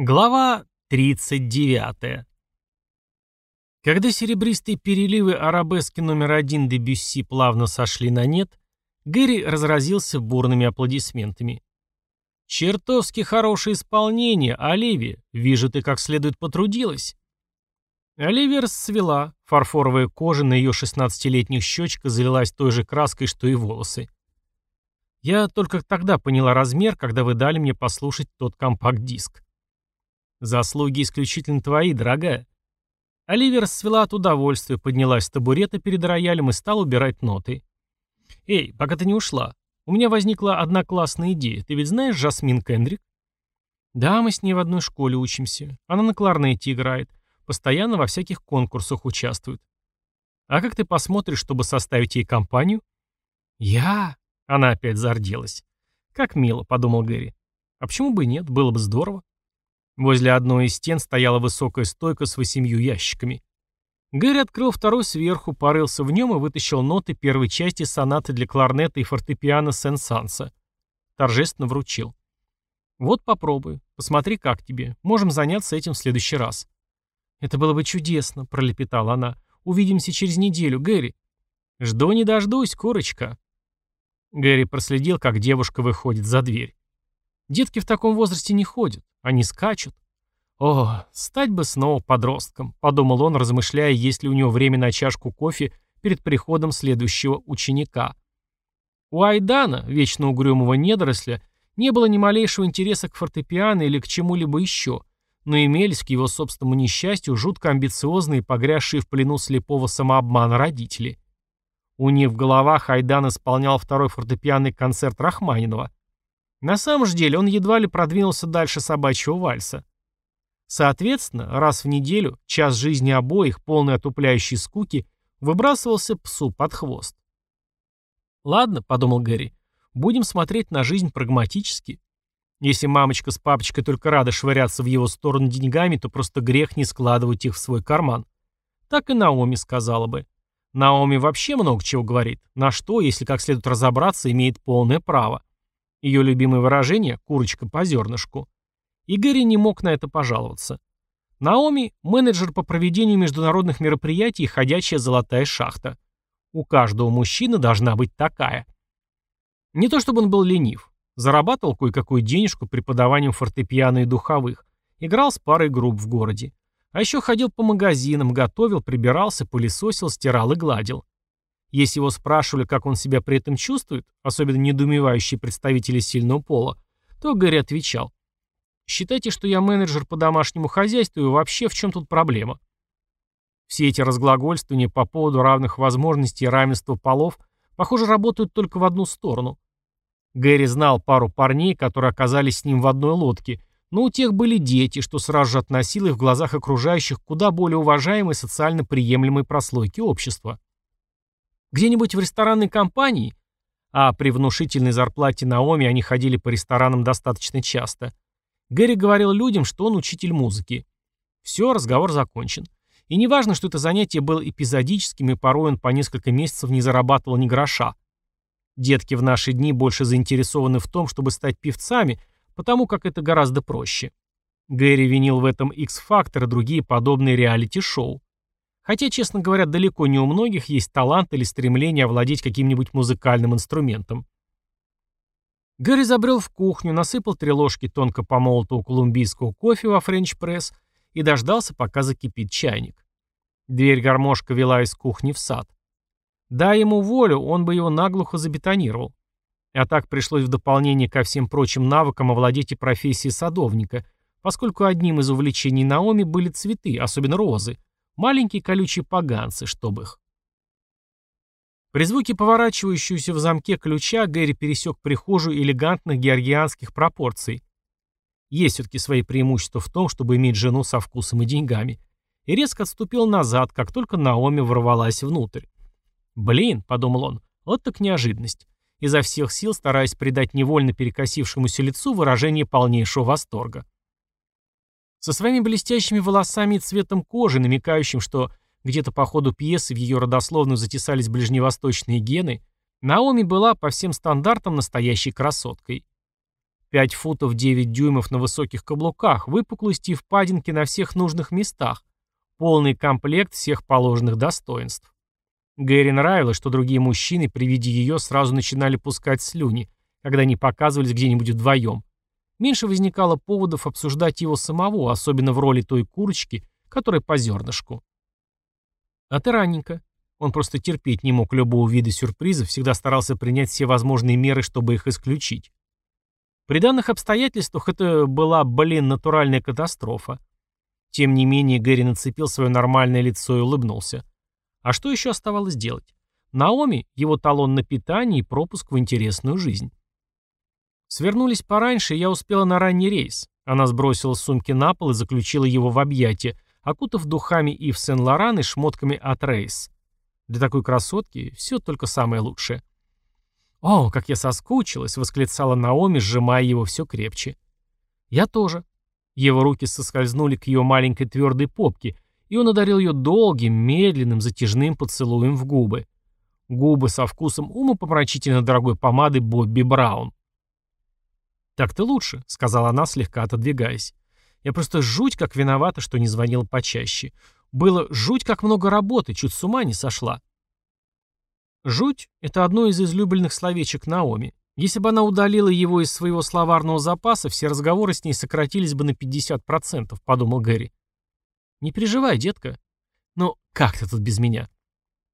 Глава 39. Когда серебристые переливы арабески номер один Дебюсси плавно сошли на нет, Гэри разразился бурными аплодисментами. «Чертовски хорошее исполнение, Оливия. Вижу, ты как следует потрудилась». Оливия расцвела, фарфоровая кожа на ее шестнадцатилетних щечках залилась той же краской, что и волосы. Я только тогда поняла размер, когда вы дали мне послушать тот компакт-диск. «Заслуги исключительно твои, дорогая». Оливия расцвела от удовольствия, поднялась с табурета перед роялем и стала убирать ноты. «Эй, пока ты не ушла, у меня возникла одна классная идея. Ты ведь знаешь Жасмин Кендрик?» «Да, мы с ней в одной школе учимся. Она на кларнете играет. Постоянно во всяких конкурсах участвует. А как ты посмотришь, чтобы составить ей компанию?» «Я?» — она опять зарделась. «Как мило», — подумал Гэри. «А почему бы нет? Было бы здорово». Возле одной из стен стояла высокая стойка с восемью ящиками. Гэри открыл второй сверху, порылся в нем и вытащил ноты первой части сонаты для кларнета и фортепиано Сен-Санса. Торжественно вручил. «Вот попробуй. Посмотри, как тебе. Можем заняться этим в следующий раз». «Это было бы чудесно», — пролепетала она. «Увидимся через неделю, Гэри». «Жду не дождусь, курочка». Гэри проследил, как девушка выходит за дверь. Детки в таком возрасте не ходят. Они скачут. О, стать бы снова подростком, подумал он, размышляя, есть ли у него время на чашку кофе перед приходом следующего ученика. У Айдана, вечно угрюмого недоросля, не было ни малейшего интереса к фортепиано или к чему-либо еще, но имелись к его собственному несчастью жутко амбициозные, погрязшие в плену слепого самообмана родители. У них в головах Айдан исполнял второй фортепианный концерт Рахманинова, на самом же деле он едва ли продвинулся дальше собачьего вальса. Соответственно, раз в неделю час жизни обоих, полный отупляющей скуки, выбрасывался псу под хвост. «Ладно», — подумал Гэри, — «будем смотреть на жизнь прагматически. Если мамочка с папочкой только рады швыряться в его сторону деньгами, то просто грех не складывать их в свой карман». Так и Наоми сказала бы. Наоми вообще много чего говорит, на что, если как следует разобраться, имеет полное право. Ее любимое выражение «курочка по зернышку». И Гэри не мог на это пожаловаться. Наоми – менеджер по проведению международных мероприятий ходячая золотая шахта. У каждого мужчины должна быть такая. Не то чтобы он был ленив. Зарабатывал кое-какую денежку преподаванием фортепиано и духовых. Играл с парой групп в городе. А еще ходил по магазинам, готовил, прибирался, пылесосил, стирал и гладил. Если его спрашивали, как он себя при этом чувствует, особенно недоумевающие представители сильного пола, то Гэри отвечал. «Считайте, что я менеджер по домашнему хозяйству и вообще в чем тут проблема?» Все эти разглагольствования по поводу равных возможностей и равенства полов, похоже, работают только в одну сторону. Гэри знал пару парней, которые оказались с ним в одной лодке, но у тех были дети, что сразу же относило их в глазах окружающих куда более уважаемой социально приемлемой прослойки общества. Где-нибудь в ресторанной компании, а при внушительной зарплате Наоми они ходили по ресторанам достаточно часто, Гэри говорил людям, что он учитель музыки. Все, разговор закончен. И не важно, что это занятие было эпизодическим, и порой он по несколько месяцев не зарабатывал ни гроша. Детки в наши дни больше заинтересованы в том, чтобы стать певцами, потому как это гораздо проще. Гэри винил в этом X-Factor и другие подобные реалити-шоу. Хотя, честно говоря, далеко не у многих есть талант или стремление овладеть каким-нибудь музыкальным инструментом. Гэри забрел в кухню, насыпал три ложки тонко помолотого колумбийского кофе во френч-пресс и дождался, пока закипит чайник. Дверь гармошка вела из кухни в сад. Дай ему волю, он бы его наглухо забетонировал. А так пришлось в дополнение ко всем прочим навыкам овладеть и профессией садовника, поскольку одним из увлечений Наоми были цветы, особенно розы, Маленькие колючие поганцы, чтобы их. При звуке поворачивающегося в замке ключа Гэри пересек прихожую элегантных георгианских пропорций. Есть все-таки свои преимущества в том, чтобы иметь жену со вкусом и деньгами. И резко отступил назад, как только Наоми ворвалась внутрь. «Блин», — подумал он, — вот так неожиданность. Изо всех сил стараясь придать невольно перекосившемуся лицу выражение полнейшего восторга. Со своими блестящими волосами и цветом кожи, намекающим, что где-то по ходу пьесы в ее родословную затесались ближневосточные гены, Наоми была по всем стандартам настоящей красоткой. 5 футов 9 дюймов на высоких каблуках, выпуклости и впадинки на всех нужных местах, полный комплект всех положенных достоинств. Гэри нравилось, что другие мужчины при виде ее сразу начинали пускать слюни, когда они показывались где-нибудь вдвоем. Меньше возникало поводов обсуждать его самого, особенно в роли той курочки, которая по зернышку. А ты ранненько. Он просто терпеть не мог любого вида сюрпризов, всегда старался принять все возможные меры, чтобы их исключить. При данных обстоятельствах это была, блин, натуральная катастрофа. Тем не менее, Гэри нацепил свое нормальное лицо и улыбнулся. А что еще оставалось делать? Наоми, его талон на питание и пропуск в интересную жизнь. Свернулись пораньше, и я успела на ранний рейс. Она сбросила сумки на пол и заключила его в объятия, окутав духами Ив Сен-Лоран и шмотками от Рейс. Для такой красотки все только самое лучшее. «О, как я соскучилась!» — восклицала Наоми, сжимая его все крепче. «Я тоже». Его руки соскользнули к ее маленькой твердой попке, и он одарил ее долгим, медленным, затяжным поцелуем в губы. Губы со вкусом умопомрачительно дорогой помады Бобби Браун. «Так-то лучше», — сказала она, слегка отодвигаясь. «Я просто жуть как виновата, что не звонила почаще. Было жуть как много работы, чуть с ума не сошла». «Жуть» — это одно из излюбленных словечек Наоми. Если бы она удалила его из своего словарного запаса, все разговоры с ней сократились бы на 50%, подумал Гэри. «Не переживай, детка. Ну, как ты тут без меня?»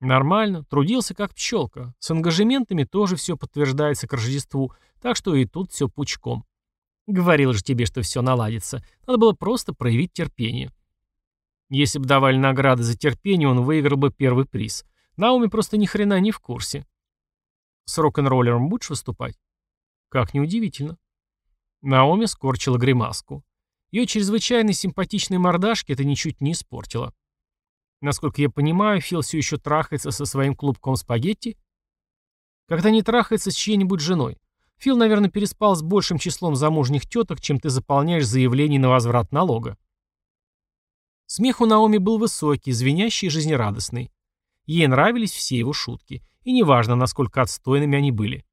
Нормально, трудился как пчелка. С ангажементами тоже все подтверждается к Рождеству, так что и тут все пучком. Говорил же тебе, что все наладится. Надо было просто проявить терпение. Если бы давали награды за терпение, он выиграл бы первый приз. Науми просто ни хрена не в курсе. С рок-н-роллером будешь выступать? Как неудивительно. Наоми скорчила гримаску. Ее чрезвычайно симпатичной мордашки это ничуть не испортило. Насколько я понимаю, Фил все еще трахается со своим клубком спагетти? Когда не трахается с чьей-нибудь женой. Фил, наверное, переспал с большим числом замужних теток, чем ты заполняешь заявление на возврат налога. Смех у Наоми был высокий, звенящий и жизнерадостный. Ей нравились все его шутки, и неважно, насколько отстойными они были.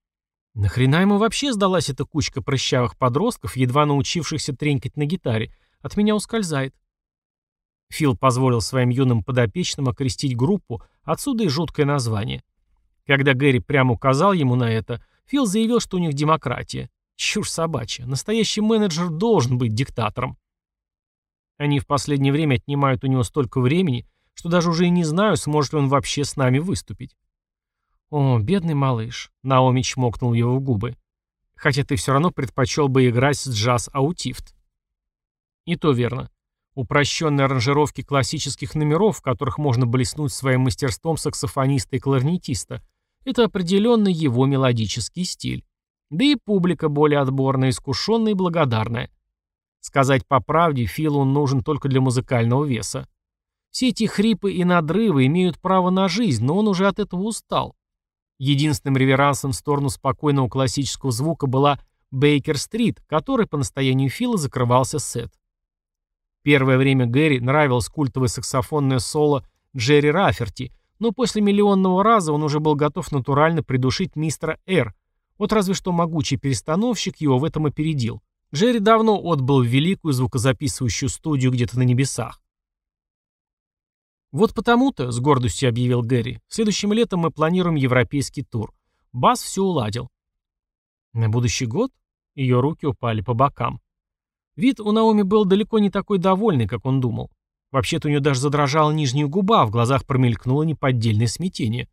Нахрена ему вообще сдалась эта кучка прыщавых подростков, едва научившихся тренькать на гитаре? От меня ускользает. Фил позволил своим юным подопечным окрестить группу, отсюда и жуткое название. Когда Гэри прямо указал ему на это, Фил заявил, что у них демократия. Чушь собачья. Настоящий менеджер должен быть диктатором. Они в последнее время отнимают у него столько времени, что даже уже и не знаю, сможет ли он вообще с нами выступить. «О, бедный малыш», — Наоми чмокнул его в губы. «Хотя ты все равно предпочел бы играть с джаз-аутифт». И то верно. Упрощенные аранжировки классических номеров, в которых можно блеснуть своим мастерством саксофониста и кларнетиста, это определенно его мелодический стиль. Да и публика более отборная, искушенная и благодарная. Сказать по правде, Филу он нужен только для музыкального веса. Все эти хрипы и надрывы имеют право на жизнь, но он уже от этого устал. Единственным реверансом в сторону спокойного классического звука была Бейкер-стрит, который по настоянию Фила закрывался сет. Первое время Гэри нравилось культовое саксофонное соло Джерри Раферти, но после миллионного раза он уже был готов натурально придушить мистера Р. Вот разве что могучий перестановщик его в этом опередил. Джерри давно отбыл в великую звукозаписывающую студию где-то на небесах. «Вот потому-то», — с гордостью объявил Гэри, — «следующим летом мы планируем европейский тур. Бас все уладил». «На будущий год?» Ее руки упали по бокам. Вид у Наоми был далеко не такой довольный, как он думал. Вообще-то у нее даже задрожала нижняя губа, а в глазах промелькнуло неподдельное смятение.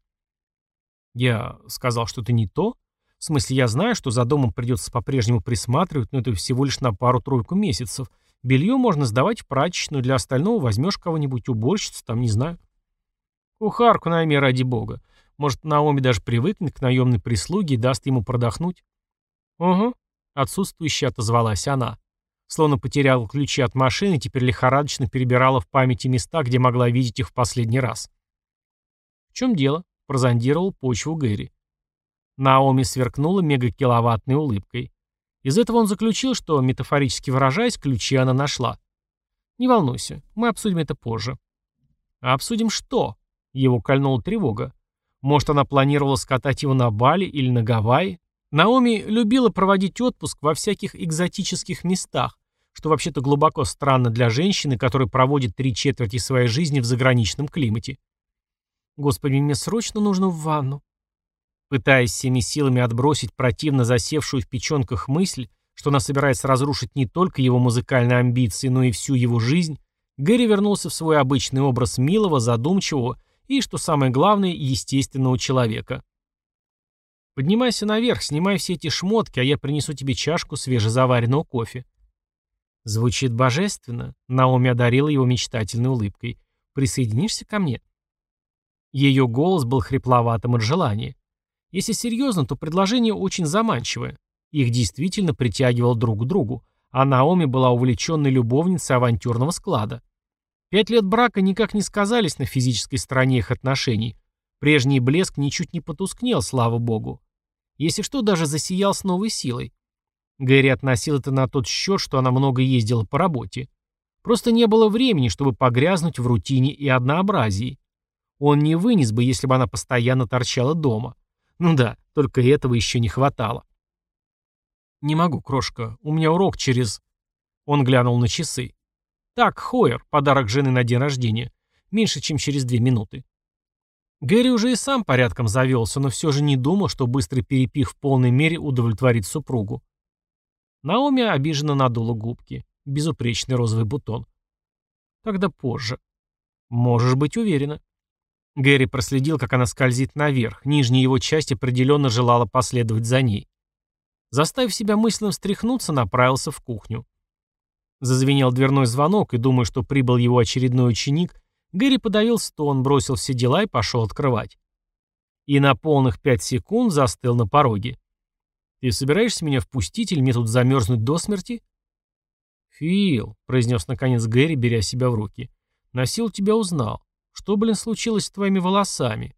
«Я сказал что-то не то? В смысле, я знаю, что за домом придется по-прежнему присматривать, но это всего лишь на пару-тройку месяцев. Белье можно сдавать в прачечную, для остального возьмешь кого-нибудь, уборщицу, там, не знаю». «Кухарку найми, ради бога. Может, Наоми даже привыкнет к наемной прислуге и даст ему продохнуть?» «Угу», — отсутствующе отозвалась она. Словно потеряла ключи от машины и теперь лихорадочно перебирала в памяти места, где могла видеть их в последний раз. «В чем дело?» — прозондировал почву Гэри. Наоми сверкнула мегакиловаттной улыбкой. Из этого он заключил, что, метафорически выражаясь, ключи она нашла. «Не волнуйся, мы обсудим это позже». «А обсудим что?» — его кольнула тревога. «Может, она планировала скатать его на Бали или на Гавайи? Наоми любила проводить отпуск во всяких экзотических местах, что вообще-то глубоко странно для женщины, которая проводит три четверти своей жизни в заграничном климате. Господи, мне срочно нужно в ванну. Пытаясь всеми силами отбросить противно засевшую в печенках мысль, что она собирается разрушить не только его музыкальные амбиции, но и всю его жизнь, Гэри вернулся в свой обычный образ милого, задумчивого и, что самое главное, естественного человека. Поднимайся наверх, снимай все эти шмотки, а я принесу тебе чашку свежезаваренного кофе. Звучит божественно. Наоми одарила его мечтательной улыбкой. Присоединишься ко мне? Ее голос был хрипловатым от желания. Если серьезно, то предложение очень заманчивое. Их действительно притягивал друг к другу, а Наоми была увлеченной любовницей авантюрного склада. Пять лет брака никак не сказались на физической стороне их отношений. Прежний блеск ничуть не потускнел, слава богу. Если что, даже засиял с новой силой. Гэри относил это на тот счет, что она много ездила по работе. Просто не было времени, чтобы погрязнуть в рутине и однообразии. Он не вынес бы, если бы она постоянно торчала дома. Ну да, только этого еще не хватало. «Не могу, крошка. У меня урок через...» Он глянул на часы. «Так, Хойер, подарок жены на день рождения. Меньше, чем через две минуты. Гэри уже и сам порядком завелся, но все же не думал, что быстрый перепих в полной мере удовлетворит супругу. Наоми обиженно надула губки. Безупречный розовый бутон. Тогда позже. Можешь быть уверена. Гэри проследил, как она скользит наверх. Нижняя его часть определенно желала последовать за ней. Заставив себя мысленно встряхнуться, направился в кухню. Зазвенел дверной звонок, и, думая, что прибыл его очередной ученик, Гэри подавил стон, бросил все дела и пошел открывать. И на полных пять секунд застыл на пороге. «Ты собираешься меня впустить или мне тут замерзнуть до смерти?» «Фил», — произнес наконец Гэри, беря себя в руки, — «на тебя узнал. Что, блин, случилось с твоими волосами?»